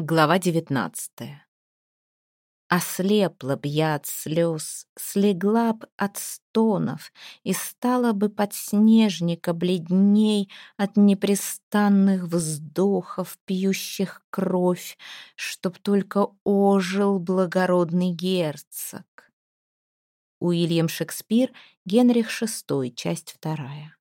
Глава девятнадцатая. Ослепла б я от слез, слегла б от стонов и стала бы подснежника бледней от непрестанных вздохов, пьющих кровь, чтоб только ожил благородный герцог. Уильям Шекспир, Генрих VI, часть вторая.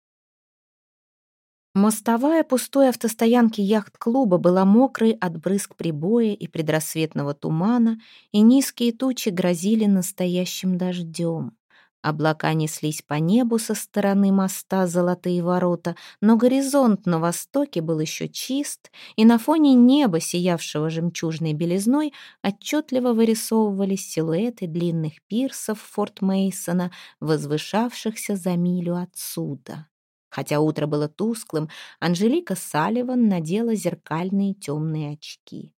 Мостовая пустой автостоянки яхт-клуба была мокрой от брызг прибоя и предрассветного тумана, и низкие тучи грозили настоящим дождем. Облака неслись по небу со стороны моста Золотые ворота, но горизонт на востоке был еще чист, и на фоне неба, сиявшего жемчужной белизной, отчетливо вырисовывались силуэты длинных пирсов Форт Мейсона, возвышавшихся за милю отсюда. Хотя утро было тусклым, Анжелика Салливан надела зеркальные темные очки.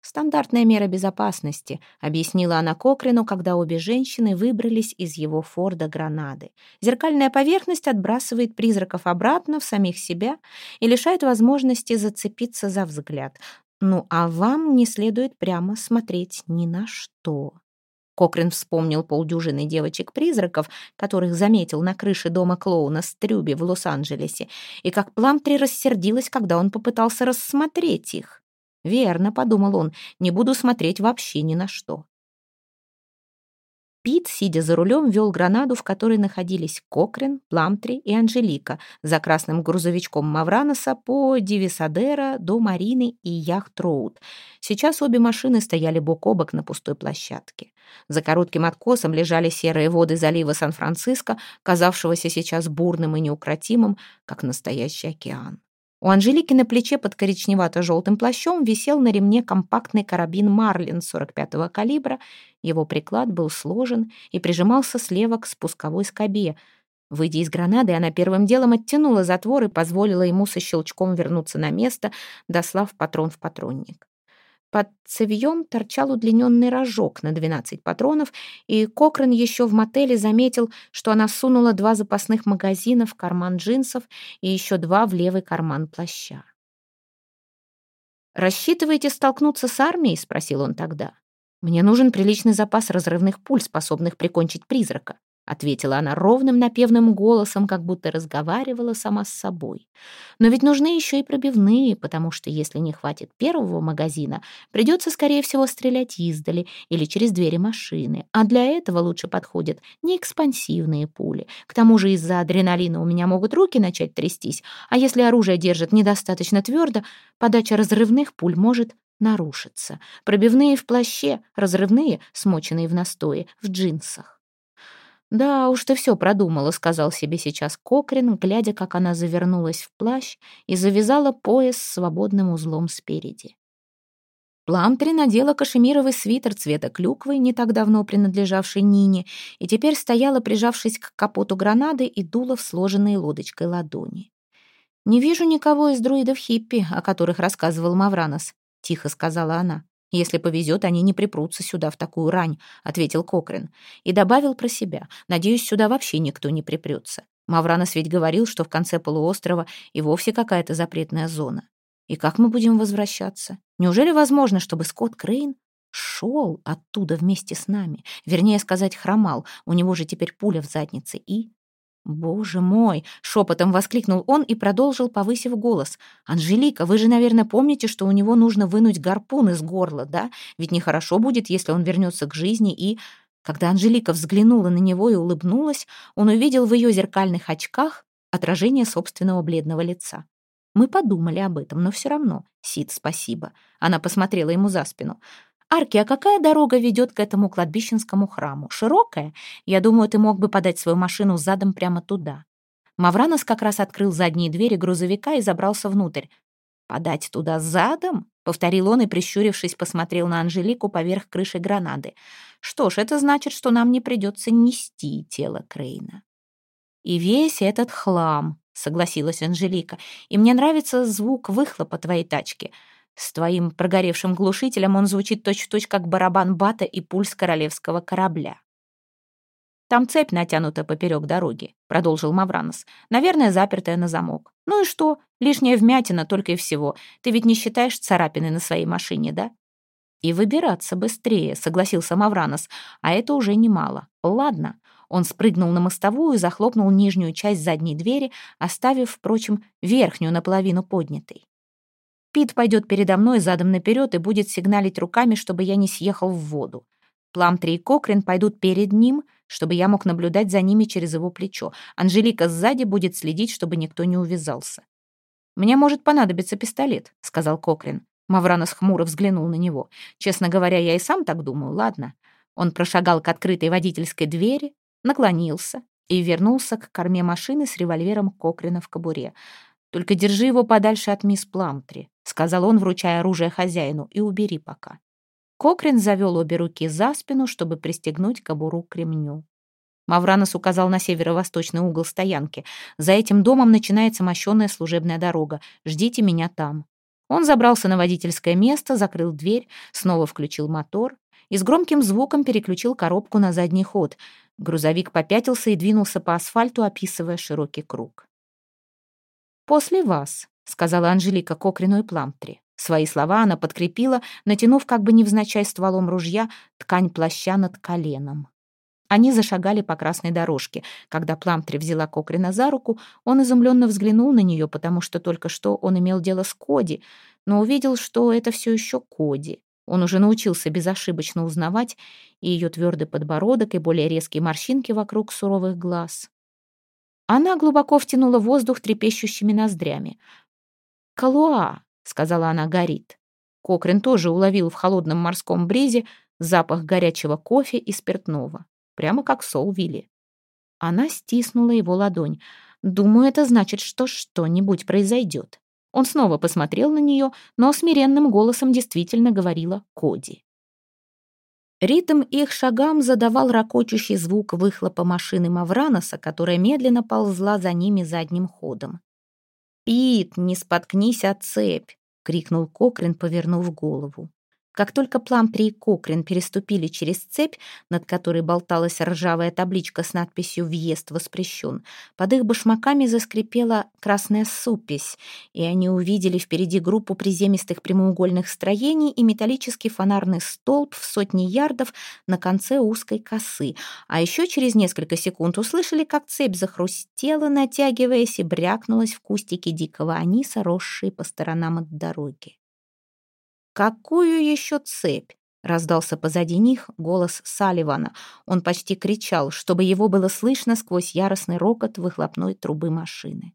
«Стандартная мера безопасности», — объяснила она Кокрину, когда обе женщины выбрались из его Форда Гранады. «Зеркальная поверхность отбрасывает призраков обратно в самих себя и лишает возможности зацепиться за взгляд. Ну, а вам не следует прямо смотреть ни на что». Кокрин вспомнил полдюжины девочек-призраков, которых заметил на крыше дома клоуна Стрюби в Лос-Анджелесе, и как Пламтри рассердилась, когда он попытался рассмотреть их. «Верно», — подумал он, — «не буду смотреть вообще ни на что». Пит, сидя за рулем, вел гранаду, в которой находились Кокрин, Пламтри и Анжелика, за красным грузовичком Мавраноса по Дивисадера до Марины и Яхт-Роуд. Сейчас обе машины стояли бок о бок на пустой площадке. За коротким откосом лежали серые воды залива Сан-Франциско, казавшегося сейчас бурным и неукротимым, как настоящий океан. У Анжелики на плече под коричневато-желтым плащом висел на ремне компактный карабин «Марлин» 45-го калибра. Его приклад был сложен и прижимался слева к спусковой скобе. Выйдя из гранады, она первым делом оттянула затвор и позволила ему со щелчком вернуться на место, дослав патрон в патронник. Под цевьем торчал удлиненный рожок на 12 патронов, и Кокрен еще в мотеле заметил, что она сунула два запасных магазина в карман джинсов и еще два в левый карман плаща. «Рассчитываете столкнуться с армией?» — спросил он тогда. «Мне нужен приличный запас разрывных пуль, способных прикончить призрака ответила она ровным напевным голосом, как будто разговаривала сама с собой. Но ведь нужны еще и пробивные, потому что если не хватит первого магазина, придется, скорее всего, стрелять издали или через двери машины. А для этого лучше подходят не экспансивные пули. К тому же из-за адреналина у меня могут руки начать трястись, а если оружие держит недостаточно твердо, подача разрывных пуль может нарушиться. Пробивные в плаще, разрывные, смоченные в настое, в джинсах. «Да уж ты все продумала», — сказал себе сейчас Кокрин, глядя, как она завернулась в плащ и завязала пояс свободным узлом спереди. Пламтри надела кашемировый свитер цвета клюквы, не так давно принадлежавший Нине, и теперь стояла, прижавшись к капоту гранаты и дула в сложенные лодочкой ладони. «Не вижу никого из друидов хиппи, о которых рассказывал Мавранос», — тихо сказала она. «Если повезет, они не припрутся сюда в такую рань», — ответил Кокрин. И добавил про себя. «Надеюсь, сюда вообще никто не припрется. Мавранос ведь говорил, что в конце полуострова и вовсе какая-то запретная зона. И как мы будем возвращаться? Неужели возможно, чтобы Скотт Крейн шел оттуда вместе с нами? Вернее сказать, хромал. У него же теперь пуля в заднице. И «Боже мой!» — шепотом воскликнул он и продолжил, повысив голос. «Анжелика, вы же, наверное, помните, что у него нужно вынуть гарпун из горла, да? Ведь нехорошо будет, если он вернется к жизни и...» Когда Анжелика взглянула на него и улыбнулась, он увидел в ее зеркальных очках отражение собственного бледного лица. Мы подумали об этом, но все равно. Сид, спасибо. Она посмотрела ему за спину. «Арки, а какая дорога ведет к этому кладбищенскому храму? Широкая? Я думаю, ты мог бы подать свою машину задом прямо туда». Мавранос как раз открыл задние двери грузовика и забрался внутрь. «Подать туда задом?» — повторил он и, прищурившись, посмотрел на Анжелику поверх крыши гранады. «Что ж, это значит, что нам не придется нести тело Крейна». «И весь этот хлам», — согласилась Анжелика. «И мне нравится звук выхлопа твоей тачки. С твоим прогоревшим глушителем он звучит точь-в-точь, -точь, как барабан бата и пульс королевского корабля. Там цепь натянута поперек дороги», — продолжил Мавранос. «Наверное, запертая на замок. Ну и что? Лишняя вмятина только и всего. Ты ведь не считаешь царапины на своей машине, да?» «И выбираться быстрее», — согласился Мавранос. «А это уже немало. Ладно». Он спрыгнул на мостовую и захлопнул нижнюю часть задней двери, оставив, впрочем, верхнюю наполовину поднятой. Пит пойдет передо мной задом наперед и будет сигналить руками, чтобы я не съехал в воду. Пламтри и Кокрин пойдут перед ним, чтобы я мог наблюдать за ними через его плечо. Анжелика сзади будет следить, чтобы никто не увязался. «Мне может понадобиться пистолет», — сказал Кокрин. Мавранос хмуро взглянул на него. «Честно говоря, я и сам так думаю, ладно». Он прошагал к открытой водительской двери, наклонился и вернулся к корме машины с револьвером Кокрина в кобуре. «Только держи его подальше от мисс Пламтри», — сказал он, вручая оружие хозяину, — «и убери пока». Кокрин завел обе руки за спину, чтобы пристегнуть кобуру к ремню. Мавранос указал на северо-восточный угол стоянки. «За этим домом начинается мощенная служебная дорога. Ждите меня там». Он забрался на водительское место, закрыл дверь, снова включил мотор и с громким звуком переключил коробку на задний ход. Грузовик попятился и двинулся по асфальту, описывая широкий круг. «После вас», — сказала Анжелика Кокрину и Пламтри. Свои слова она подкрепила, натянув как бы невзначай стволом ружья ткань плаща над коленом. Они зашагали по красной дорожке. Когда Пламтри взяла Кокрина за руку, он изумленно взглянул на нее, потому что только что он имел дело с Коди, но увидел, что это все еще Коди. Он уже научился безошибочно узнавать и ее твердый подбородок, и более резкие морщинки вокруг суровых глаз. Она глубоко втянула воздух трепещущими ноздрями. «Калуа!» сказала она, горит. Кокрин тоже уловил в холодном морском брезе запах горячего кофе и спиртного, прямо как Солвилли. Она стиснула его ладонь. «Думаю, это значит, что что-нибудь произойдет». Он снова посмотрел на нее, но смиренным голосом действительно говорила Коди. Ритм их шагам задавал ракочущий звук выхлопа машины Мавраноса, которая медленно ползла за ними задним ходом. «Пит, не споткнись о цепь!» — крикнул Кокрин, повернув голову. Как только Пламтри и Кокрин переступили через цепь, над которой болталась ржавая табличка с надписью «Въезд воспрещен», под их башмаками заскрипела красная супесь, и они увидели впереди группу приземистых прямоугольных строений и металлический фонарный столб в сотни ярдов на конце узкой косы. А еще через несколько секунд услышали, как цепь захрустела, натягиваясь и брякнулась в кустики дикого аниса, росшие по сторонам от дороги. «Какую еще цепь?» — раздался позади них голос Салливана. Он почти кричал, чтобы его было слышно сквозь яростный рокот выхлопной трубы машины.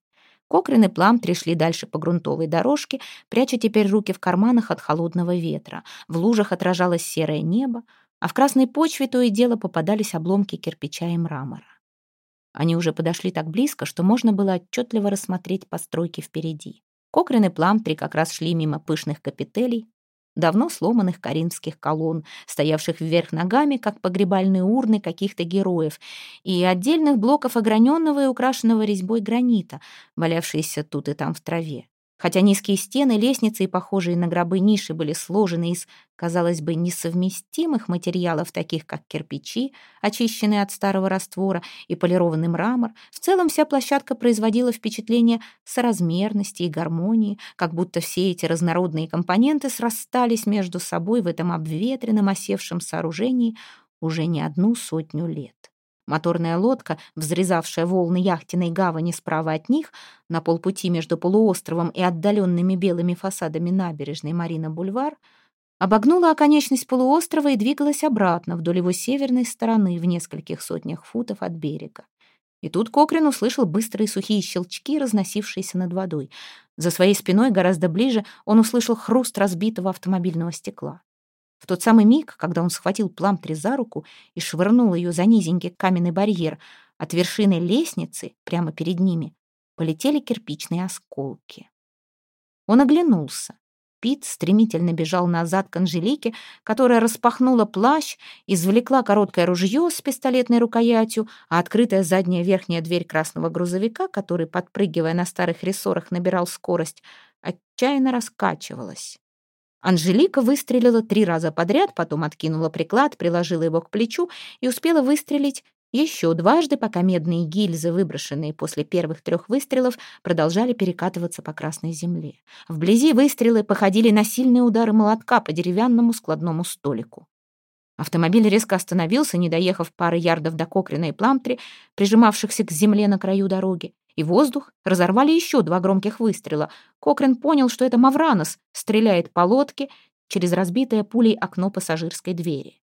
Кокрин и Плам шли дальше по грунтовой дорожке, пряча теперь руки в карманах от холодного ветра. В лужах отражалось серое небо, а в красной почве то и дело попадались обломки кирпича и мрамора. Они уже подошли так близко, что можно было отчетливо рассмотреть постройки впереди. Кокрин и Пламтри как раз шли мимо пышных капителей, давно сломанных коринфских колонн, стоявших вверх ногами, как погребальные урны каких-то героев, и отдельных блоков ограненного и украшенного резьбой гранита, валявшиеся тут и там в траве. Хотя низкие стены, лестницы и похожие на гробы ниши были сложены из, казалось бы, несовместимых материалов, таких как кирпичи, очищенные от старого раствора, и полированный мрамор, в целом вся площадка производила впечатление соразмерности и гармонии, как будто все эти разнородные компоненты срастались между собой в этом обветренном осевшем сооружении уже не одну сотню лет. Моторная лодка, взрезавшая волны яхтенной гавани справа от них, на полпути между полуостровом и отдаленными белыми фасадами набережной Марина-Бульвар, обогнула оконечность полуострова и двигалась обратно вдоль его северной стороны в нескольких сотнях футов от берега. И тут Кокрин услышал быстрые сухие щелчки, разносившиеся над водой. За своей спиной, гораздо ближе, он услышал хруст разбитого автомобильного стекла. В тот самый миг, когда он схватил Пламтри за руку и швырнул ее за низенький каменный барьер, от вершины лестницы, прямо перед ними, полетели кирпичные осколки. Он оглянулся. Пит стремительно бежал назад к Анжелике, которая распахнула плащ, извлекла короткое ружье с пистолетной рукоятью, а открытая задняя верхняя дверь красного грузовика, который, подпрыгивая на старых рессорах, набирал скорость, отчаянно раскачивалась. Анжелика выстрелила три раза подряд, потом откинула приклад, приложила его к плечу и успела выстрелить Еще дважды, пока медные гильзы, выброшенные после первых трех выстрелов, продолжали перекатываться по красной земле. Вблизи выстрелы походили на сильные удары молотка по деревянному складному столику. Автомобиль резко остановился, не доехав пары ярдов до Кокрина и Пламтри, прижимавшихся к земле на краю дороги, и воздух разорвали еще два громких выстрела. Кокрин понял, что это Мавранос стреляет по лодке через разбитое пулей окно пассажирской двери.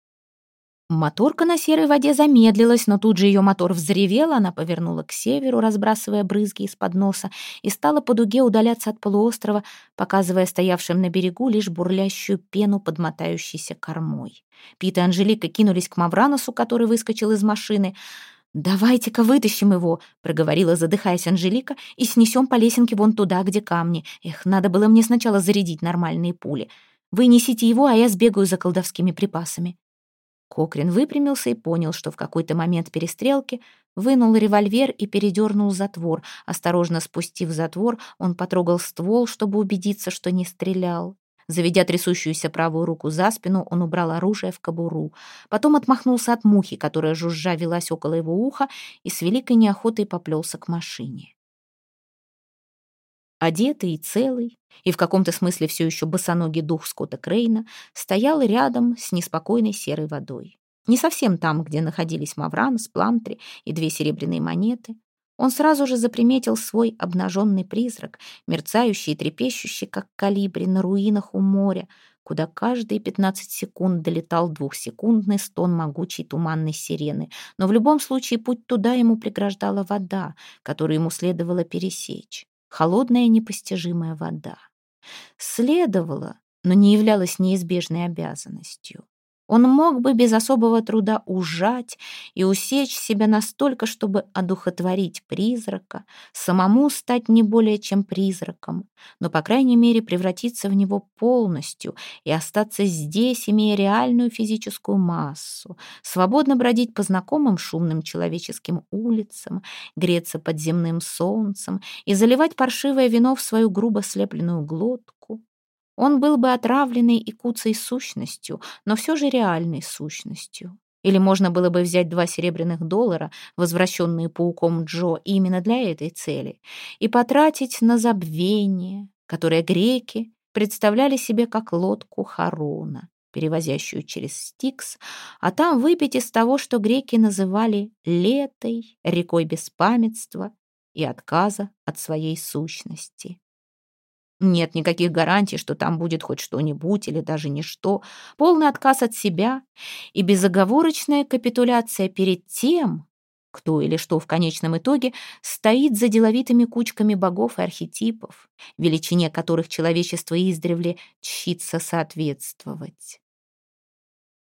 Моторка на серой воде замедлилась, но тут же ее мотор взревел, она повернула к северу, разбрасывая брызги из-под носа, и стала по дуге удаляться от полуострова, показывая стоявшим на берегу лишь бурлящую пену под кормой. Пит и Анжелика кинулись к Мавраносу, который выскочил из машины. «Давайте-ка вытащим его», — проговорила, задыхаясь Анжелика, «и снесем по лесенке вон туда, где камни. Эх, надо было мне сначала зарядить нормальные пули. Вы несите его, а я сбегаю за колдовскими припасами». Кокрин выпрямился и понял, что в какой-то момент перестрелки вынул револьвер и передернул затвор. Осторожно спустив затвор, он потрогал ствол, чтобы убедиться, что не стрелял. Заведя трясущуюся правую руку за спину, он убрал оружие в кобуру. Потом отмахнулся от мухи, которая жужжа велась около его уха, и с великой неохотой поплелся к машине. Одетый и целый, и в каком-то смысле все еще босоногий дух Скотта Крейна стоял рядом с неспокойной серой водой. Не совсем там, где находились Мавран, Спламтри и две серебряные монеты. Он сразу же заприметил свой обнаженный призрак, мерцающий и трепещущий, как калибри на руинах у моря, куда каждые пятнадцать секунд долетал двухсекундный стон могучей туманной сирены. Но в любом случае путь туда ему преграждала вода, которую ему следовало пересечь холодная непостижимая вода. Следовало, но не являлась неизбежной обязанностью. Он мог бы без особого труда ужать и усечь себя настолько, чтобы одухотворить призрака, самому стать не более чем призраком, но, по крайней мере, превратиться в него полностью и остаться здесь, имея реальную физическую массу, свободно бродить по знакомым шумным человеческим улицам, греться под земным солнцем и заливать паршивое вино в свою грубо слепленную глотку, он был бы отравленной и куцей сущностью, но все же реальной сущностью. Или можно было бы взять два серебряных доллара, возвращенные пауком Джо именно для этой цели, и потратить на забвение, которое греки представляли себе как лодку Харона, перевозящую через Стикс, а там выпить из того, что греки называли летой, рекой беспамятства и отказа от своей сущности. Нет никаких гарантий, что там будет хоть что-нибудь или даже ничто. Полный отказ от себя и безоговорочная капитуляция перед тем, кто или что в конечном итоге стоит за деловитыми кучками богов и архетипов, величине которых человечество издревле чтится соответствовать.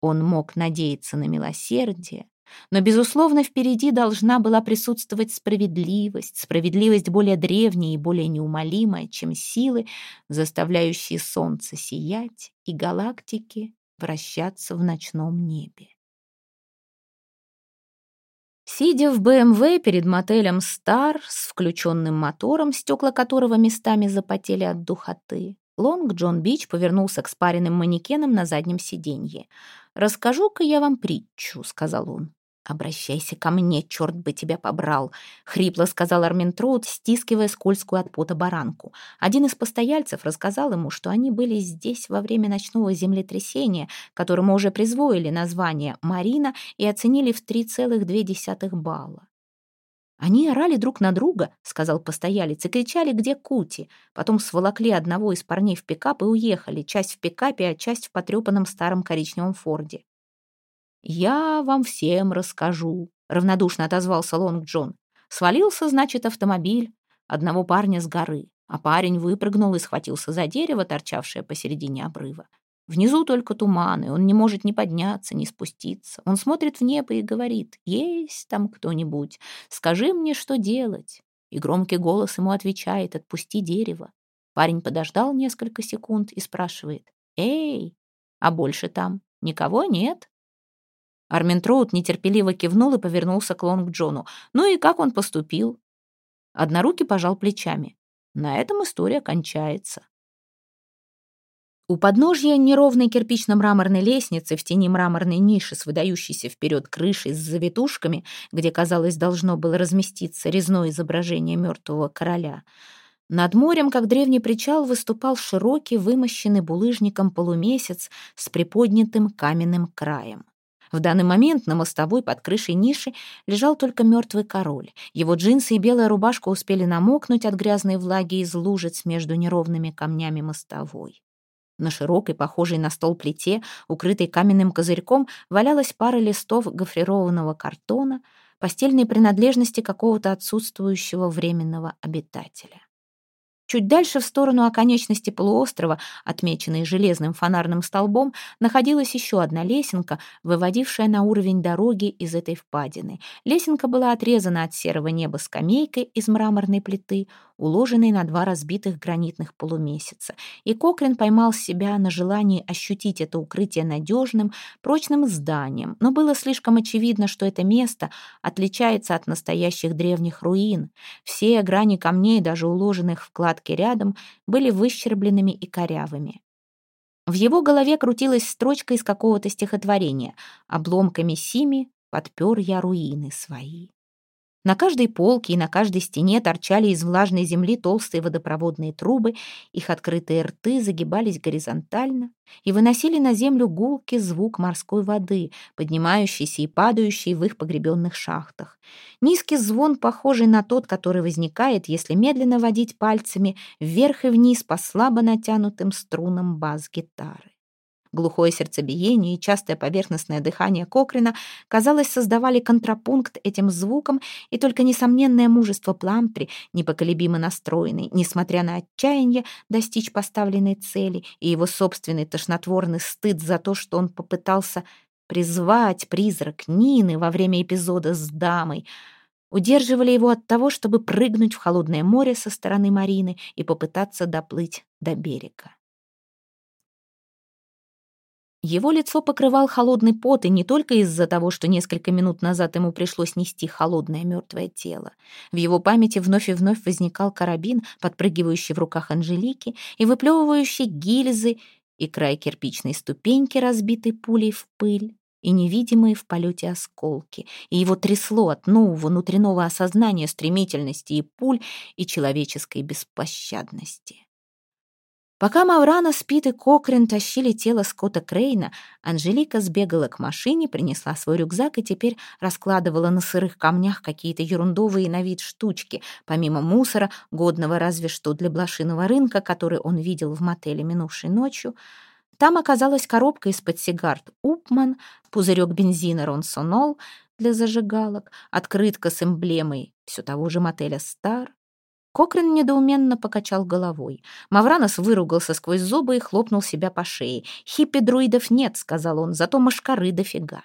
Он мог надеяться на милосердие, но, безусловно, впереди должна была присутствовать справедливость, справедливость более древняя и более неумолимая, чем силы, заставляющие солнце сиять и галактики вращаться в ночном небе. Сидя в БМВ перед мотелем «Стар» с включенным мотором, стекла которого местами запотели от духоты, Лонг Джон Бич повернулся к спаренным манекенам на заднем сиденье. «Расскажу-ка я вам притчу», — сказал он. «Обращайся ко мне, черт бы тебя побрал!» — хрипло сказал Арминтроуд, стискивая скользкую от пота баранку. Один из постояльцев рассказал ему, что они были здесь во время ночного землетрясения, которому уже призвоили название «Марина» и оценили в 3,2 балла. «Они орали друг на друга», — сказал постоялец, и кричали, где Кути. Потом сволокли одного из парней в пикап и уехали, часть в пикапе, а часть в потрепанном старом коричневом форде. «Я вам всем расскажу», — равнодушно отозвался Лонг Джон. Свалился, значит, автомобиль одного парня с горы, а парень выпрыгнул и схватился за дерево, торчавшее посередине обрыва. Внизу только туманы, он не может ни подняться, ни спуститься. Он смотрит в небо и говорит, «Есть там кто-нибудь? Скажи мне, что делать?» И громкий голос ему отвечает, «Отпусти дерево». Парень подождал несколько секунд и спрашивает, «Эй, а больше там никого нет?» Армин Троуд нетерпеливо кивнул и повернулся к Лонг Джону. «Ну и как он поступил?» Однорукий пожал плечами. На этом история кончается. У подножья неровной кирпично-мраморной лестницы в тени мраморной ниши с выдающейся вперед крышей с завитушками, где, казалось, должно было разместиться резное изображение мертвого короля, над морем, как древний причал, выступал широкий, вымощенный булыжником полумесяц с приподнятым каменным краем. В данный момент на мостовой под крышей ниши лежал только мертвый король. Его джинсы и белая рубашка успели намокнуть от грязной влаги из лужиц между неровными камнями мостовой. На широкой, похожей на стол плите, укрытой каменным козырьком, валялась пара листов гофрированного картона, постельные принадлежности какого-то отсутствующего временного обитателя. Чуть дальше в сторону оконечности полуострова, отмеченной железным фонарным столбом, находилась еще одна лесенка, выводившая на уровень дороги из этой впадины. Лесенка была отрезана от серого неба скамейкой из мраморной плиты, уложенной на два разбитых гранитных полумесяца. И Кокрин поймал себя на желании ощутить это укрытие надежным, прочным зданием. Но было слишком очевидно, что это место отличается от настоящих древних руин. Все грани камней, даже уложенных в кладке рядом, были выщербленными и корявыми. В его голове крутилась строчка из какого-то стихотворения «Обломками сими подпер я руины свои». На каждой полке и на каждой стене торчали из влажной земли толстые водопроводные трубы, их открытые рты загибались горизонтально и выносили на землю гулкий звук морской воды, поднимающийся и падающий в их погребенных шахтах. Низкий звон, похожий на тот, который возникает, если медленно водить пальцами вверх и вниз по слабо натянутым струнам бас-гитары. Глухое сердцебиение и частое поверхностное дыхание Кокрина, казалось, создавали контрапункт этим звукам, и только несомненное мужество Пламтри, непоколебимо настроенный, несмотря на отчаяние, достичь поставленной цели, и его собственный тошнотворный стыд за то, что он попытался призвать призрак Нины во время эпизода с дамой, удерживали его от того, чтобы прыгнуть в холодное море со стороны Марины и попытаться доплыть до берега. Его лицо покрывал холодный пот, и не только из-за того, что несколько минут назад ему пришлось нести холодное мертвое тело. В его памяти вновь и вновь возникал карабин, подпрыгивающий в руках Анжелики и выплевывающий гильзы, и край кирпичной ступеньки, разбитой пулей в пыль, и невидимые в полете осколки, и его трясло от нового внутреннего осознания стремительности и пуль, и человеческой беспощадности. Пока Маврана, Спит и Кокрин тащили тело Скотта Крейна, Анжелика сбегала к машине, принесла свой рюкзак и теперь раскладывала на сырых камнях какие-то ерундовые на вид штучки, помимо мусора, годного разве что для блошиного рынка, который он видел в мотеле минувшей ночью. Там оказалась коробка из-под сигарт «Упман», пузырек бензина «Ронсонол» для зажигалок, открытка с эмблемой все того же мотеля «Стар», Кокрин недоуменно покачал головой. Мавранос выругался сквозь зубы и хлопнул себя по шее. «Хиппи-друидов нет», — сказал он, — «зато машкары дофига».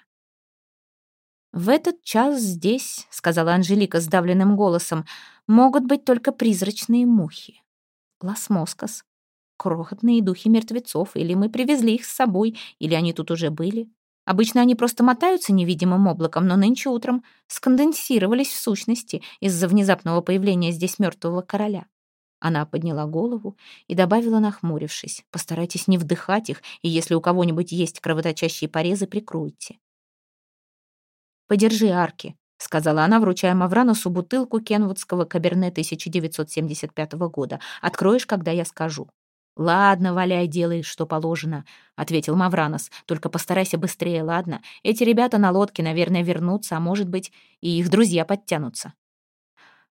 «В этот час здесь», — сказала Анжелика сдавленным голосом, — «могут быть только призрачные мухи. Лас-Москос, крохотные духи мертвецов, или мы привезли их с собой, или они тут уже были. Обычно они просто мотаются невидимым облаком, но нынче утром сконденсировались в сущности из-за внезапного появления здесь мертвого короля. Она подняла голову и добавила, нахмурившись, «Постарайтесь не вдыхать их, и если у кого-нибудь есть кровоточащие порезы, прикройте». «Подержи арки», — сказала она, вручая Мавранусу бутылку кенвудского каберне 1975 года. «Откроешь, когда я скажу». «Ладно, валяй, делай, что положено», — ответил Мавранос. «Только постарайся быстрее, ладно? Эти ребята на лодке, наверное, вернутся, а может быть, и их друзья подтянутся».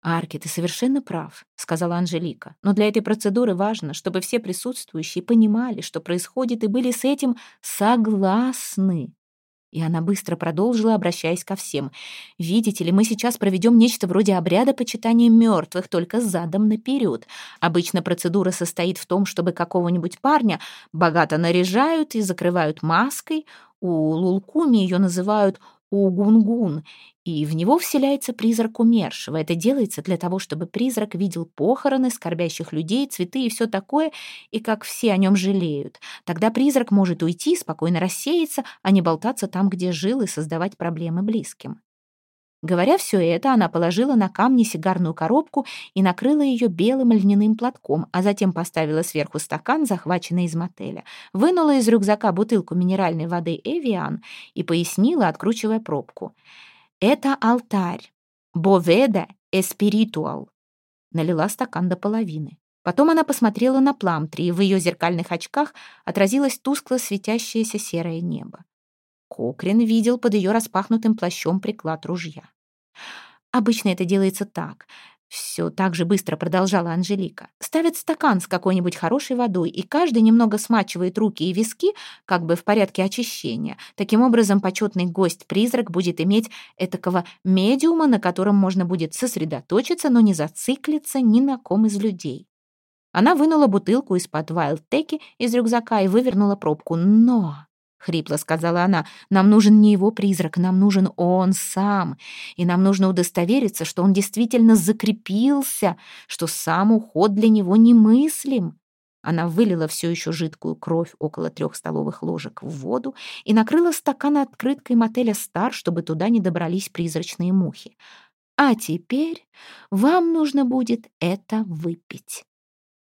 «Арки, ты совершенно прав», — сказала Анжелика. «Но для этой процедуры важно, чтобы все присутствующие понимали, что происходит, и были с этим согласны». И она быстро продолжила, обращаясь ко всем. «Видите ли, мы сейчас проведем нечто вроде обряда почитания мертвых, только задом наперед. Обычно процедура состоит в том, чтобы какого-нибудь парня богато наряжают и закрывают маской. У Лулкуми ее называют Угунгун, и в него вселяется призрак умершего. Это делается для того, чтобы призрак видел похороны скорбящих людей, цветы и все такое, и как все о нем жалеют. Тогда призрак может уйти, спокойно рассеяться, а не болтаться там, где жил, и создавать проблемы близким. Говоря все это, она положила на камни сигарную коробку и накрыла ее белым льняным платком, а затем поставила сверху стакан, захваченный из мотеля, вынула из рюкзака бутылку минеральной воды «Эвиан» и пояснила, откручивая пробку. «Это алтарь. Боведа эспиритуал». Налила стакан до половины. Потом она посмотрела на Пламтри, и в ее зеркальных очках отразилось тускло светящееся серое небо. Кокрин видел под ее распахнутым плащом приклад ружья. Обычно это делается так. Все так же быстро продолжала Анжелика. Ставят стакан с какой-нибудь хорошей водой, и каждый немного смачивает руки и виски, как бы в порядке очищения. Таким образом, почетный гость-призрак будет иметь этакого медиума, на котором можно будет сосредоточиться, но не зациклиться ни на ком из людей. Она вынула бутылку из-под вайлдтеки из рюкзака и вывернула пробку. Но хрипло сказала она. Нам нужен не его призрак, нам нужен он сам. И нам нужно удостовериться, что он действительно закрепился, что сам уход для него немыслим. Она вылила все еще жидкую кровь около трех столовых ложек в воду и накрыла стакан открыткой мотеля «Стар», чтобы туда не добрались призрачные мухи. «А теперь вам нужно будет это выпить».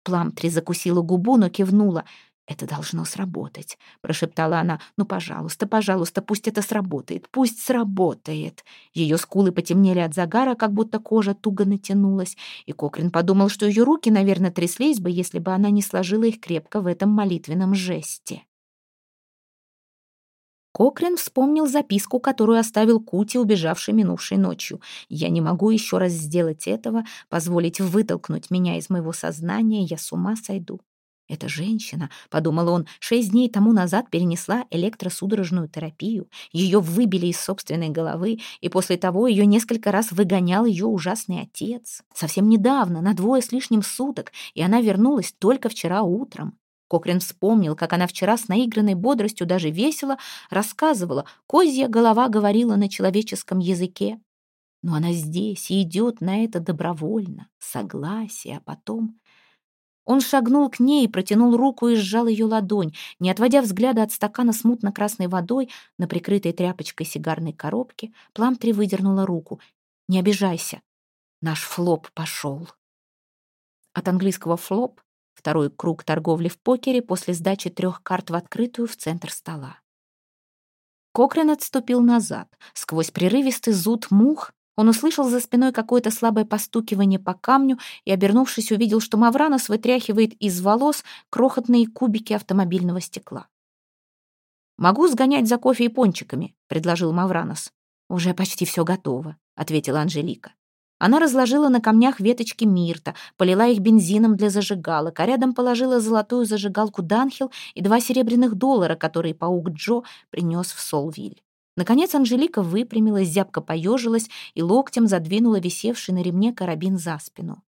Пламтри закусила губу, но кивнула — «Это должно сработать», — прошептала она. «Ну, пожалуйста, пожалуйста, пусть это сработает, пусть сработает». Ее скулы потемнели от загара, как будто кожа туго натянулась, и Кокрин подумал, что ее руки, наверное, тряслись бы, если бы она не сложила их крепко в этом молитвенном жесте. Кокрин вспомнил записку, которую оставил Кути, убежавший минувшей ночью. «Я не могу еще раз сделать этого, позволить вытолкнуть меня из моего сознания, я с ума сойду. Эта женщина, подумал он, шесть дней тому назад перенесла электросудорожную терапию. Ее выбили из собственной головы, и после того ее несколько раз выгонял ее ужасный отец. Совсем недавно, на двое с лишним суток, и она вернулась только вчера утром. Кокрин вспомнил, как она вчера с наигранной бодростью, даже весело, рассказывала. Козья голова говорила на человеческом языке. Но она здесь и идет на это добровольно, согласие, а потом... Он шагнул к ней, протянул руку и сжал ее ладонь, не отводя взгляда от стакана с мутно-красной водой на прикрытой тряпочкой сигарной коробке. Пламтри выдернула руку. «Не обижайся. Наш флоп пошел». От английского «флоп» — второй круг торговли в покере после сдачи трех карт в открытую в центр стола. Кокрин отступил назад. Сквозь прерывистый зуд мух он услышал за спиной какое-то слабое постукивание по камню и, обернувшись, увидел, что Мавранос вытряхивает из волос крохотные кубики автомобильного стекла. «Могу сгонять за кофе и пончиками», — предложил Мавранос. «Уже почти все готово», — ответила Анжелика. Она разложила на камнях веточки мирта, полила их бензином для зажигалок, а рядом положила золотую зажигалку Данхил и два серебряных доллара, которые паук Джо принес в Солвиль. Наконец Анжелика выпрямилась, зябко поежилась и локтем задвинула висевший на ремне карабин за спину.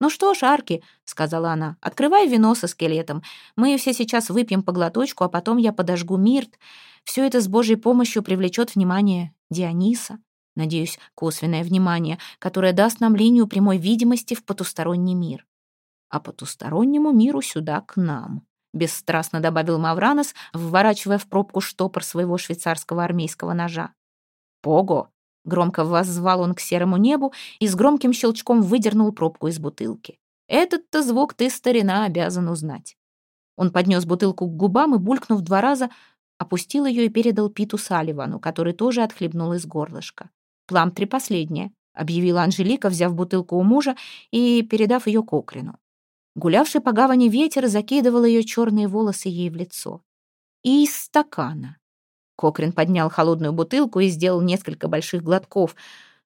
«Ну что ж, Арки», — сказала она, — «открывай вино со скелетом. Мы все сейчас выпьем по глоточку, а потом я подожгу мирт. Все это с Божьей помощью привлечет внимание Диониса. Надеюсь, косвенное внимание, которое даст нам линию прямой видимости в потусторонний мир. А потустороннему миру сюда, к нам» бесстрастно добавил Мавранос, вворачивая в пробку штопор своего швейцарского армейского ножа. «Пого!» — громко воззвал он к серому небу и с громким щелчком выдернул пробку из бутылки. «Этот-то звук ты, старина, обязан узнать». Он поднес бутылку к губам и, булькнув два раза, опустил ее и передал Питу Салливану, который тоже отхлебнул из горлышка. «Пламтри последняя», — объявила Анжелика, взяв бутылку у мужа и передав ее Кокрину. Гулявший по гавани ветер закидывал ее черные волосы ей в лицо. И из стакана. Кокрин поднял холодную бутылку и сделал несколько больших глотков.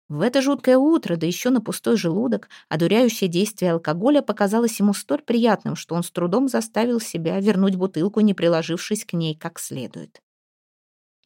В это жуткое утро, да еще на пустой желудок, одуряющее действие алкоголя показалось ему столь приятным, что он с трудом заставил себя вернуть бутылку, не приложившись к ней как следует.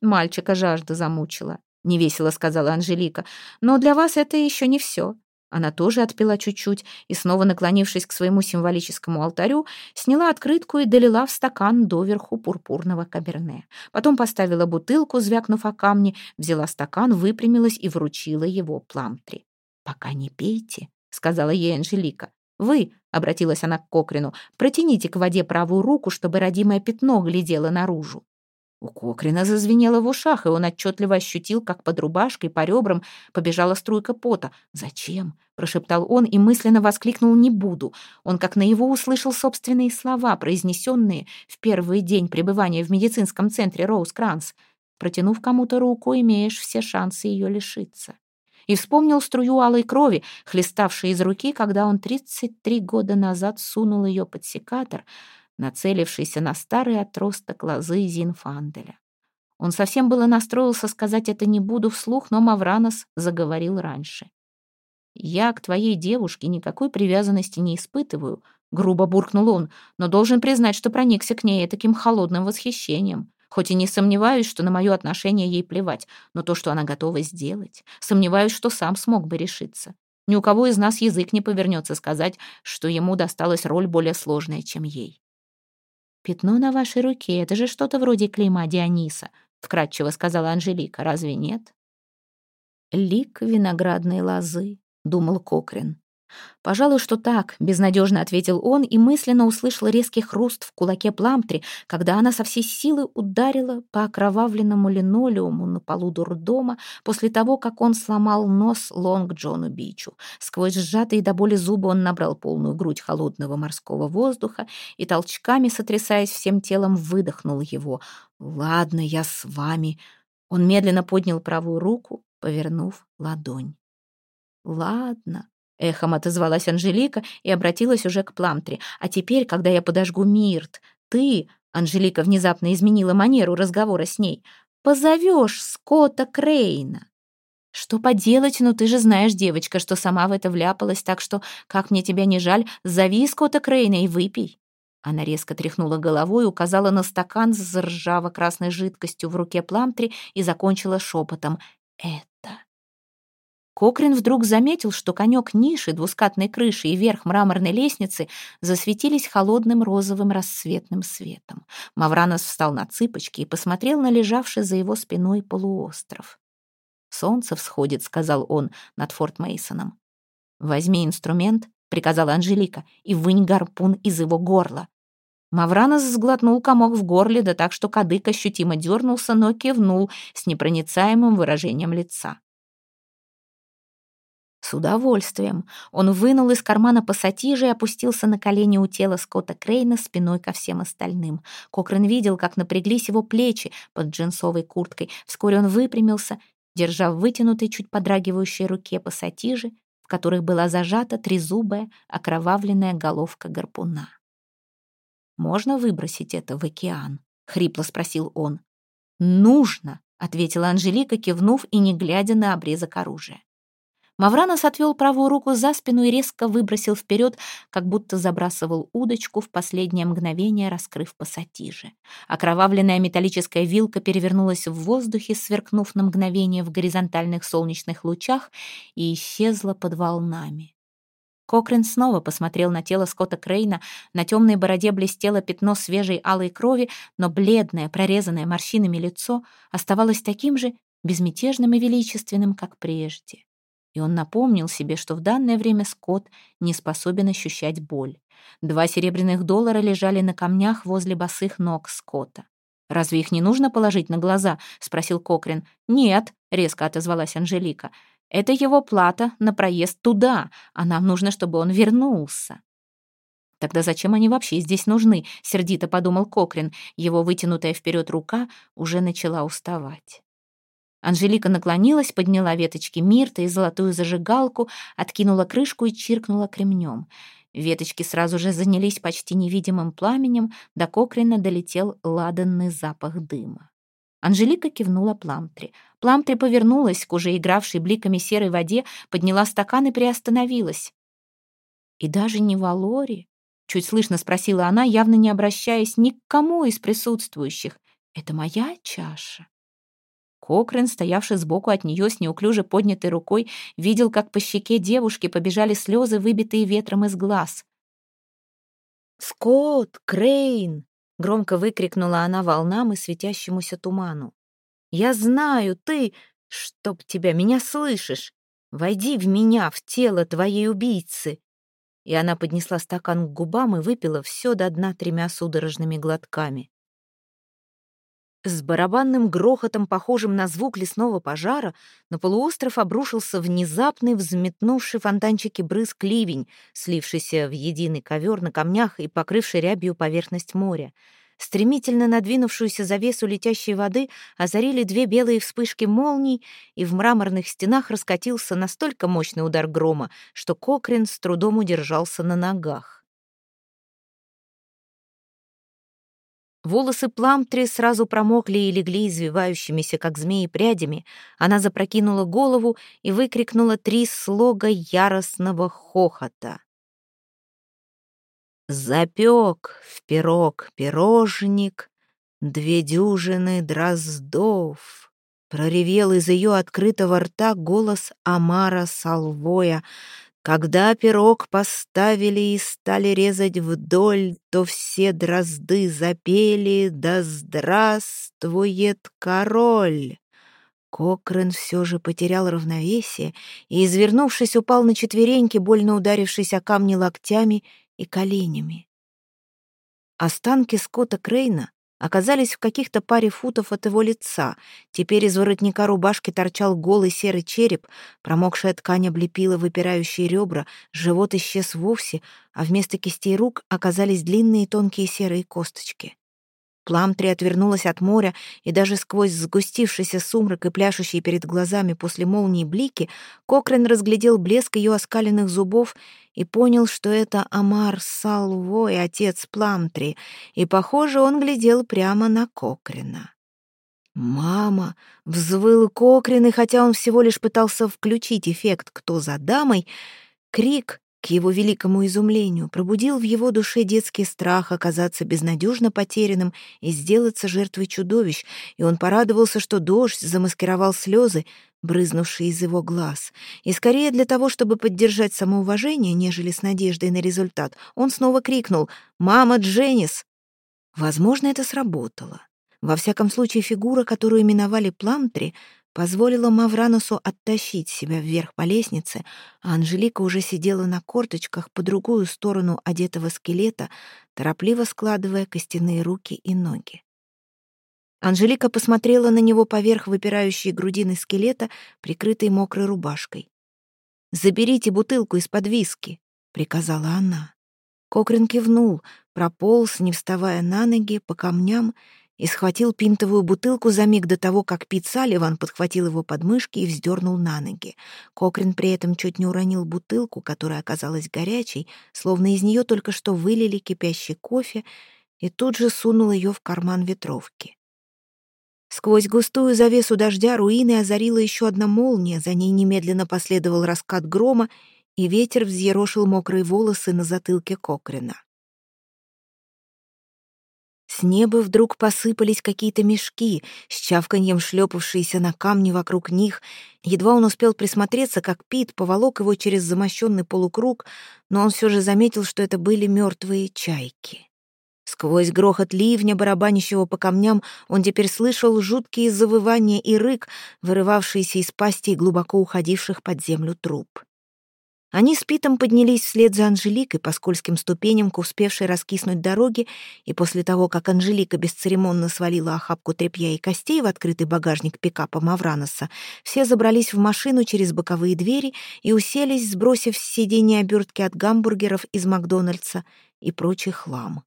«Мальчика жажда замучила», — невесело сказала Анжелика. «Но для вас это еще не все. Она тоже отпила чуть-чуть и, снова наклонившись к своему символическому алтарю, сняла открытку и долила в стакан доверху пурпурного каберне. Потом поставила бутылку, звякнув о камни, взяла стакан, выпрямилась и вручила его Пламтри. «Пока не пейте», — сказала ей Анжелика. «Вы», — обратилась она к Кокрину, — «протяните к воде правую руку, чтобы родимое пятно глядело наружу». У Кокрина зазвенело в ушах, и он отчетливо ощутил, как под рубашкой по ребрам побежала струйка пота. «Зачем?» — прошептал он и мысленно воскликнул «не буду». Он как наяву услышал собственные слова, произнесенные в первый день пребывания в медицинском центре Роуз Кранс. Протянув кому-то руку, имеешь все шансы ее лишиться. И вспомнил струю алой крови, хлеставшей из руки, когда он 33 года назад сунул ее под секатор — нацелившийся на старый отросток лозы Зинфанделя. Он совсем было настроился сказать это не буду вслух, но Мавранос заговорил раньше. «Я к твоей девушке никакой привязанности не испытываю», — грубо буркнул он, но должен признать, что проникся к ней таким холодным восхищением. Хоть и не сомневаюсь, что на мое отношение ей плевать, но то, что она готова сделать, сомневаюсь, что сам смог бы решиться. Ни у кого из нас язык не повернется сказать, что ему досталась роль более сложная, чем ей. «Пятно на вашей руке — это же что-то вроде клейма Диониса», — вкратчиво сказала Анжелика. «Разве нет?» «Лик виноградной лозы», — думал Кокрин. «Пожалуй, что так», — безнадежно ответил он и мысленно услышал резкий хруст в кулаке Пламтри, когда она со всей силы ударила по окровавленному линолеуму на полу дурдома после того, как он сломал нос Лонг Джону Бичу. Сквозь сжатые до боли зубы он набрал полную грудь холодного морского воздуха и толчками, сотрясаясь всем телом, выдохнул его. «Ладно, я с вами». Он медленно поднял правую руку, повернув ладонь. «Ладно», Эхом отозвалась Анжелика и обратилась уже к Пламтри. «А теперь, когда я подожгу Мирт, ты...» Анжелика внезапно изменила манеру разговора с ней. «Позовешь Скотта Крейна». «Что поделать? Ну ты же знаешь, девочка, что сама в это вляпалась, так что, как мне тебя не жаль, зови Скотта Крейна и выпей». Она резко тряхнула головой, указала на стакан с ржаво-красной жидкостью в руке Пламтри и закончила шепотом. «Это Кокрин вдруг заметил, что конек ниши, двускатной крыши и верх мраморной лестницы засветились холодным розовым рассветным светом. Мавранос встал на цыпочки и посмотрел на лежавший за его спиной полуостров. «Солнце всходит», — сказал он над Форт Мейсоном. «Возьми инструмент», — приказала Анжелика, «и вынь гарпун из его горла». Мавранос сглотнул комок в горле, да так, что кадык ощутимо дернулся, но кивнул с непроницаемым выражением лица. Удовольствием. Он вынул из кармана пассатижа и опустился на колени у тела Скотта Крейна спиной ко всем остальным. Кокрен видел, как напряглись его плечи под джинсовой курткой. Вскоре он выпрямился, держа в вытянутой, чуть подрагивающей руке пассатижи, в которых была зажата трезубая, окровавленная головка гарпуна. «Можно выбросить это в океан?» — хрипло спросил он. «Нужно», — ответила Анжелика, кивнув и не глядя на обрезок оружия. Мавранос отвел правую руку за спину и резко выбросил вперед, как будто забрасывал удочку в последнее мгновение, раскрыв пассатижи. Окровавленная металлическая вилка перевернулась в воздухе, сверкнув на мгновение в горизонтальных солнечных лучах и исчезла под волнами. Кокрин снова посмотрел на тело Скотта Крейна. На темной бороде блестело пятно свежей алой крови, но бледное, прорезанное морщинами лицо оставалось таким же безмятежным и величественным, как прежде и он напомнил себе, что в данное время Скотт не способен ощущать боль. Два серебряных доллара лежали на камнях возле босых ног Скотта. «Разве их не нужно положить на глаза?» — спросил Кокрин. «Нет», — резко отозвалась Анжелика. «Это его плата на проезд туда, а нам нужно, чтобы он вернулся». «Тогда зачем они вообще здесь нужны?» — сердито подумал Кокрин. Его вытянутая вперед рука уже начала уставать. Анжелика наклонилась, подняла веточки мирта и золотую зажигалку, откинула крышку и чиркнула кремнем. Веточки сразу же занялись почти невидимым пламенем, до Кокрина долетел ладанный запах дыма. Анжелика кивнула Пламтри. Пламтри повернулась к уже игравшей бликами серой воде, подняла стакан и приостановилась. «И даже не Валори?» — чуть слышно спросила она, явно не обращаясь ни к кому из присутствующих. «Это моя чаша?» Кокрен, стоявший сбоку от нее с неуклюже поднятой рукой, видел, как по щеке девушки побежали слезы, выбитые ветром из глаз. «Скотт! Крейн!» — громко выкрикнула она волнам и светящемуся туману. «Я знаю, ты, чтоб тебя, меня слышишь! Войди в меня, в тело твоей убийцы!» И она поднесла стакан к губам и выпила все до дна тремя судорожными глотками. С барабанным грохотом, похожим на звук лесного пожара, на полуостров обрушился внезапный, взметнувший фонтанчики брызг ливень, слившийся в единый ковер на камнях и покрывший рябью поверхность моря. Стремительно надвинувшуюся завесу летящей воды озарили две белые вспышки молний, и в мраморных стенах раскатился настолько мощный удар грома, что Кокрин с трудом удержался на ногах. Волосы Пламтри сразу промокли и легли извивающимися, как змеи, прядями. Она запрокинула голову и выкрикнула три слога яростного хохота. Запек в пирог пирожник, две дюжины дроздов. Проревел из ее открытого рта голос Амара Салвоя — когда пирог поставили и стали резать вдоль, то все дрозды запели «Да здравствует король!». Кокрен все же потерял равновесие и, извернувшись, упал на четвереньки, больно ударившись о камни локтями и коленями. Останки Скотта Крейна оказались в каких-то паре футов от его лица. Теперь из воротника рубашки торчал голый серый череп, промокшая ткань облепила выпирающие ребра, живот исчез вовсе, а вместо кистей рук оказались длинные тонкие серые косточки. Пламтри отвернулась от моря, и даже сквозь сгустившийся сумрак и пляшущие перед глазами после молнии блики Кокрен разглядел блеск ее оскаленных зубов и понял, что это Амар Салвой, отец Пламтри, и, похоже, он глядел прямо на Кокрена. «Мама!» — взвыл Кокрен, и хотя он всего лишь пытался включить эффект «Кто за дамой?», крик к его великому изумлению, пробудил в его душе детский страх оказаться безнадежно потерянным и сделаться жертвой чудовищ, и он порадовался, что дождь замаскировал слезы, брызнувшие из его глаз. И скорее для того, чтобы поддержать самоуважение, нежели с надеждой на результат, он снова крикнул «Мама Дженнис!». Возможно, это сработало. Во всяком случае, фигура, которую именовали Пламтри, позволила Мавранусу оттащить себя вверх по лестнице, а Анжелика уже сидела на корточках по другую сторону одетого скелета, торопливо складывая костяные руки и ноги. Анжелика посмотрела на него поверх выпирающей грудины скелета, прикрытой мокрой рубашкой. «Заберите бутылку из-под виски», — приказала она. Кокрин кивнул, прополз, не вставая на ноги, по камням и схватил пинтовую бутылку за миг до того, как Пит Салливан подхватил его подмышки и вздернул на ноги. Кокрин при этом чуть не уронил бутылку, которая оказалась горячей, словно из нее только что вылили кипящий кофе, и тут же сунул ее в карман ветровки. Сквозь густую завесу дождя руины озарила еще одна молния, за ней немедленно последовал раскат грома, и ветер взъерошил мокрые волосы на затылке Кокрина. С неба вдруг посыпались какие-то мешки, с чавканьем шлепавшиеся на камни вокруг них. Едва он успел присмотреться, как Пит поволок его через замощенный полукруг, но он все же заметил, что это были мертвые чайки. Сквозь грохот ливня, барабанящего по камням, он теперь слышал жуткие завывания и рык, вырывавшиеся из пастей глубоко уходивших под землю труб. Они с Питом поднялись вслед за Анжеликой по скользким ступеням к успевшей раскиснуть дороге, и после того, как Анжелика бесцеремонно свалила охапку тряпья и костей в открытый багажник пикапа Мавраноса, все забрались в машину через боковые двери и уселись, сбросив с сиденья обертки от гамбургеров из Макдональдса и прочий хлам.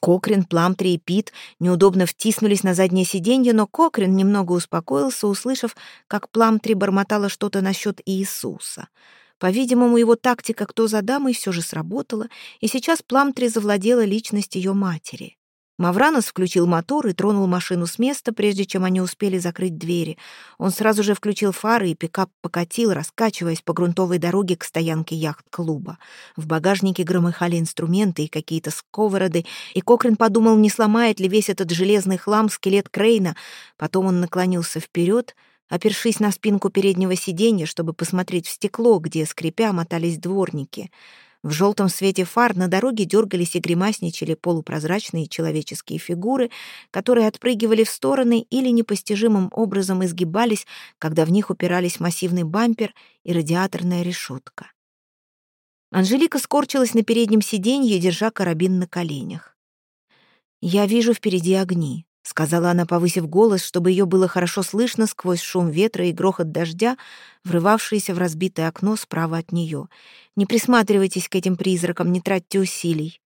Кокрин, Пламтри и Пит неудобно втиснулись на заднее сиденье, но Кокрин немного успокоился, услышав, как Пламтри бормотала что-то насчет Иисуса — по-видимому, его тактика «кто за дамой» все же сработала, и сейчас Пламтри завладела личность ее матери. Мавранос включил мотор и тронул машину с места, прежде чем они успели закрыть двери. Он сразу же включил фары, и пикап покатил, раскачиваясь по грунтовой дороге к стоянке яхт-клуба. В багажнике громыхали инструменты и какие-то сковороды, и Кокрин подумал, не сломает ли весь этот железный хлам скелет Крейна. Потом он наклонился вперед — опершись на спинку переднего сиденья, чтобы посмотреть в стекло, где, скрипя, мотались дворники. В желтом свете фар на дороге дергались и гримасничали полупрозрачные человеческие фигуры, которые отпрыгивали в стороны или непостижимым образом изгибались, когда в них упирались массивный бампер и радиаторная решетка. Анжелика скорчилась на переднем сиденье, держа карабин на коленях. «Я вижу впереди огни», — сказала она, повысив голос, чтобы ее было хорошо слышно сквозь шум ветра и грохот дождя, врывавшийся в разбитое окно справа от нее. «Не присматривайтесь к этим призракам, не тратьте усилий».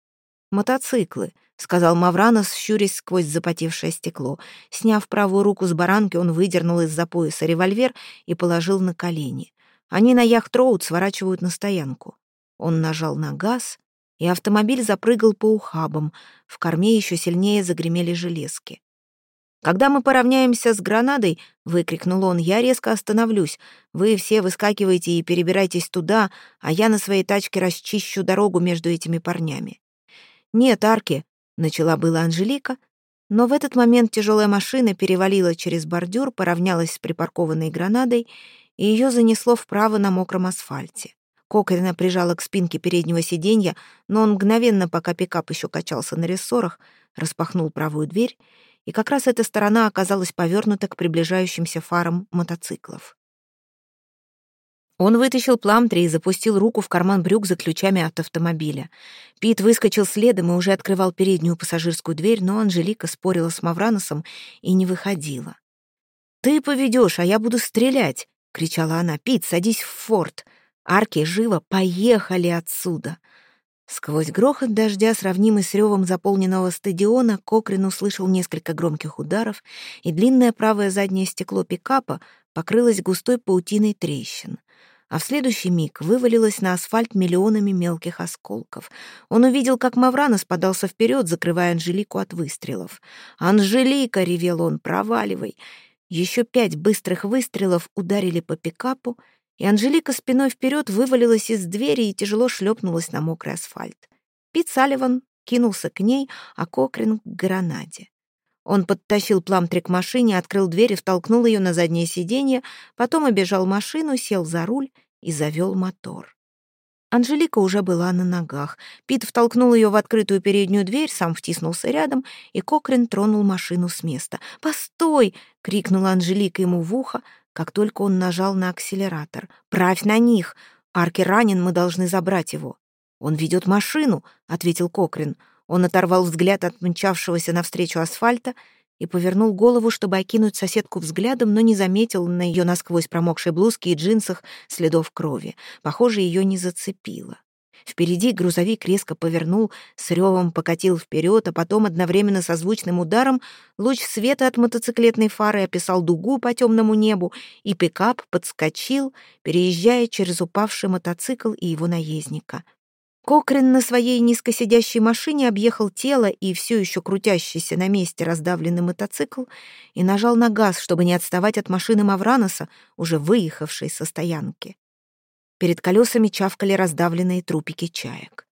«Мотоциклы», — сказал Мавранос, щурясь сквозь запотевшее стекло. Сняв правую руку с баранки, он выдернул из-за пояса револьвер и положил на колени. «Они на яхт-роуд сворачивают на стоянку». Он нажал на газ, и автомобиль запрыгал по ухабам. В корме еще сильнее загремели железки. «Когда мы поравняемся с гранадой», — выкрикнул он, — «я резко остановлюсь. Вы все выскакиваете и перебирайтесь туда, а я на своей тачке расчищу дорогу между этими парнями». «Нет, Арки», — начала была Анжелика, но в этот момент тяжелая машина перевалила через бордюр, поравнялась с припаркованной гранадой, и ее занесло вправо на мокром асфальте. Кокорина прижала к спинке переднего сиденья, но он мгновенно, пока пикап еще качался на рессорах, распахнул правую дверь и как раз эта сторона оказалась повернута к приближающимся фарам мотоциклов. Он вытащил пламтри и запустил руку в карман брюк за ключами от автомобиля. Пит выскочил следом и уже открывал переднюю пассажирскую дверь, но Анжелика спорила с Мавраносом и не выходила. «Ты поведешь, а я буду стрелять!» — кричала она. «Пит, садись в форт! Арки, живо, поехали отсюда!» Сквозь грохот дождя, сравнимый с ревом заполненного стадиона, Кокрин услышал несколько громких ударов, и длинное правое заднее стекло пикапа покрылось густой паутиной трещин. А в следующий миг вывалилось на асфальт миллионами мелких осколков. Он увидел, как Мавранос подался вперед, закрывая Анжелику от выстрелов. «Анжелика!» — ревел он. «Проваливай!» Еще пять быстрых выстрелов ударили по пикапу — и Анжелика спиной вперед вывалилась из двери и тяжело шлепнулась на мокрый асфальт. Пит Салливан кинулся к ней, а Кокрин — к гранаде. Он подтащил Пламтри к машине, открыл дверь и втолкнул ее на заднее сиденье, потом обежал машину, сел за руль и завел мотор. Анжелика уже была на ногах. Пит втолкнул ее в открытую переднюю дверь, сам втиснулся рядом, и Кокрин тронул машину с места. «Постой!» — крикнула Анжелика ему в ухо, как только он нажал на акселератор. «Правь на них! Арки ранен, мы должны забрать его». «Он ведет машину», — ответил Кокрин. Он оторвал взгляд от мчавшегося навстречу асфальта и повернул голову, чтобы окинуть соседку взглядом, но не заметил на ее насквозь промокшей блузке и джинсах следов крови. Похоже, ее не зацепило. Впереди грузовик резко повернул, с ревом покатил вперед, а потом одновременно со звучным ударом луч света от мотоциклетной фары описал дугу по темному небу, и пикап подскочил, переезжая через упавший мотоцикл и его наездника. Кокрин на своей низкосидящей машине объехал тело и все еще крутящийся на месте раздавленный мотоцикл и нажал на газ, чтобы не отставать от машины Мавраноса, уже выехавшей со стоянки. Перед колесами чавкали раздавленные трупики чаек.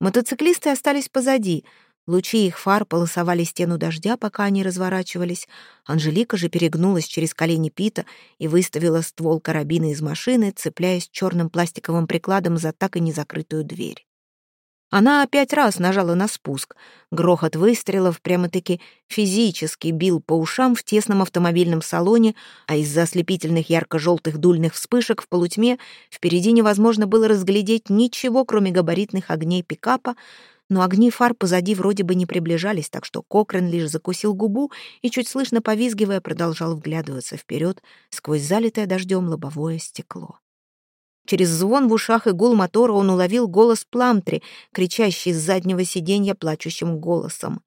Мотоциклисты остались позади. Лучи их фар полосовали стену дождя, пока они разворачивались. Анжелика же перегнулась через колени Пита и выставила ствол карабина из машины, цепляясь черным пластиковым прикладом за так и не закрытую дверь. Она опять раз нажала на спуск. Грохот выстрелов прямо-таки физически бил по ушам в тесном автомобильном салоне, а из-за ослепительных ярко-желтых дульных вспышек в полутьме впереди невозможно было разглядеть ничего, кроме габаритных огней пикапа, но огни фар позади вроде бы не приближались, так что Кокрен лишь закусил губу и, чуть слышно повизгивая, продолжал вглядываться вперед сквозь залитое дождем лобовое стекло. Через звон в ушах и гул мотора он уловил голос Пламтри, кричащий с заднего сиденья плачущим голосом.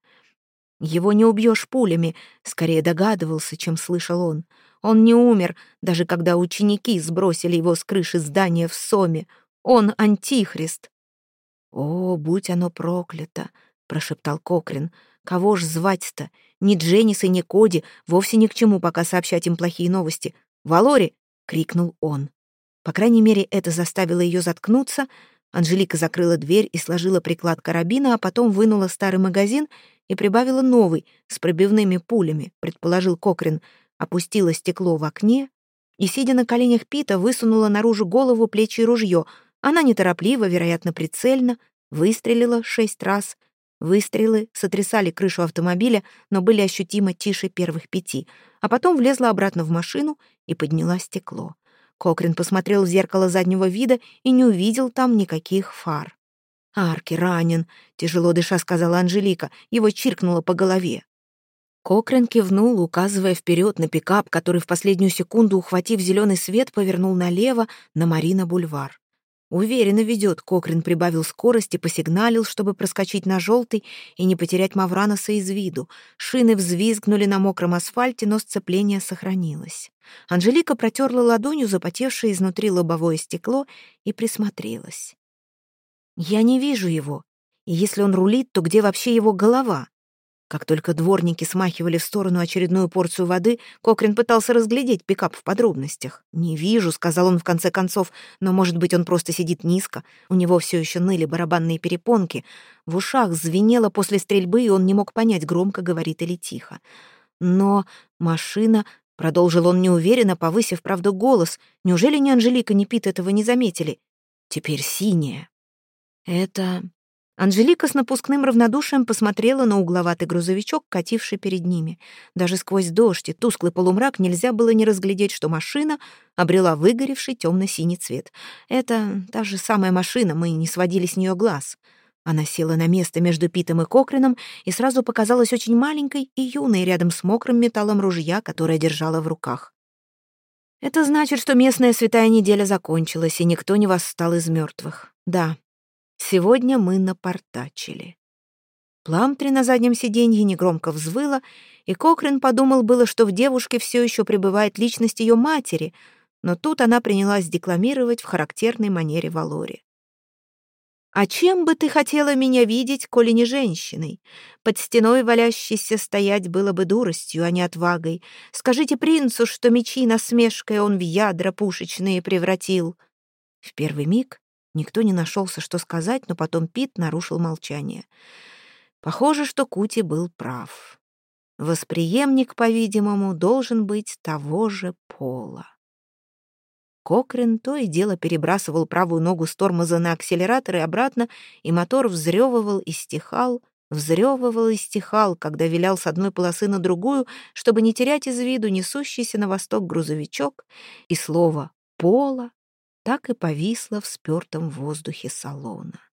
Его не убьешь пулями, скорее догадывался, чем слышал он. Он не умер, даже когда ученики сбросили его с крыши здания в Соме. Он антихрист. «О, будь оно проклято!» — прошептал Кокрин. «Кого ж звать-то? Ни Дженнис и ни Коди вовсе ни к чему пока сообщать им плохие новости. Валори!» — крикнул он. По крайней мере, это заставило ее заткнуться. Анжелика закрыла дверь и сложила приклад карабина, а потом вынула старый магазин и прибавила новый, с пробивными пулями, предположил Кокрин, опустила стекло в окне и, сидя на коленях Пита, высунула наружу голову, плечи и ружье. Она неторопливо, вероятно, прицельно, выстрелила шесть раз. Выстрелы сотрясали крышу автомобиля, но были ощутимо тише первых пяти, а потом влезла обратно в машину и подняла стекло. Кокрин посмотрел в зеркало заднего вида и не увидел там никаких фар. «Арки ранен», — тяжело дыша сказала Анжелика. Его чиркнуло по голове. Кокрен кивнул, указывая вперед на пикап, который в последнюю секунду, ухватив зеленый свет, повернул налево на Марина-бульвар. Уверенно ведет, Кокрин прибавил скорость и посигналил, чтобы проскочить на желтый и не потерять Мавраноса из виду. Шины взвизгнули на мокром асфальте, но сцепление сохранилось. Анжелика протерла ладонью запотевшее изнутри лобовое стекло и присмотрелась. «Я не вижу его. И если он рулит, то где вообще его голова?» Как только дворники смахивали в сторону очередную порцию воды, Кокрин пытался разглядеть пикап в подробностях. «Не вижу», — сказал он в конце концов, «но, может быть, он просто сидит низко. У него все еще ныли барабанные перепонки. В ушах звенело после стрельбы, и он не мог понять, громко говорит или тихо. Но машина...» — продолжил он неуверенно, повысив, правда, голос. «Неужели ни Анжелика, ни Пит этого не заметили? Теперь синяя». «Это Анжелика с напускным равнодушием посмотрела на угловатый грузовичок, кативший перед ними. Даже сквозь дождь и тусклый полумрак нельзя было не разглядеть, что машина обрела выгоревший темно-синий цвет. Это та же самая машина, мы не сводили с нее глаз. Она села на место между Питом и Кокрином и сразу показалась очень маленькой и юной рядом с мокрым металлом ружья, которое держала в руках. Это значит, что местная святая неделя закончилась, и никто не восстал из мертвых. Да, Сегодня мы напортачили. Пламтри на заднем сиденье негромко взвыла, и Кокрин подумал было, что в девушке все еще пребывает личность ее матери, но тут она принялась декламировать в характерной манере Валори. «А чем бы ты хотела меня видеть, коли не женщиной? Под стеной валящейся стоять было бы дуростью, а не отвагой. Скажите принцу, что мечи насмешкой он в ядра пушечные превратил». В первый миг Никто не нашелся, что сказать, но потом Пит нарушил молчание. Похоже, что Кути был прав. Восприемник, по-видимому, должен быть того же пола. Кокрин то и дело перебрасывал правую ногу с тормоза на акселератор и обратно, и мотор взрёвывал и стихал, взрёвывал и стихал, когда вилял с одной полосы на другую, чтобы не терять из виду несущийся на восток грузовичок, и слово «пола» так и повисла в спёртом воздухе салона.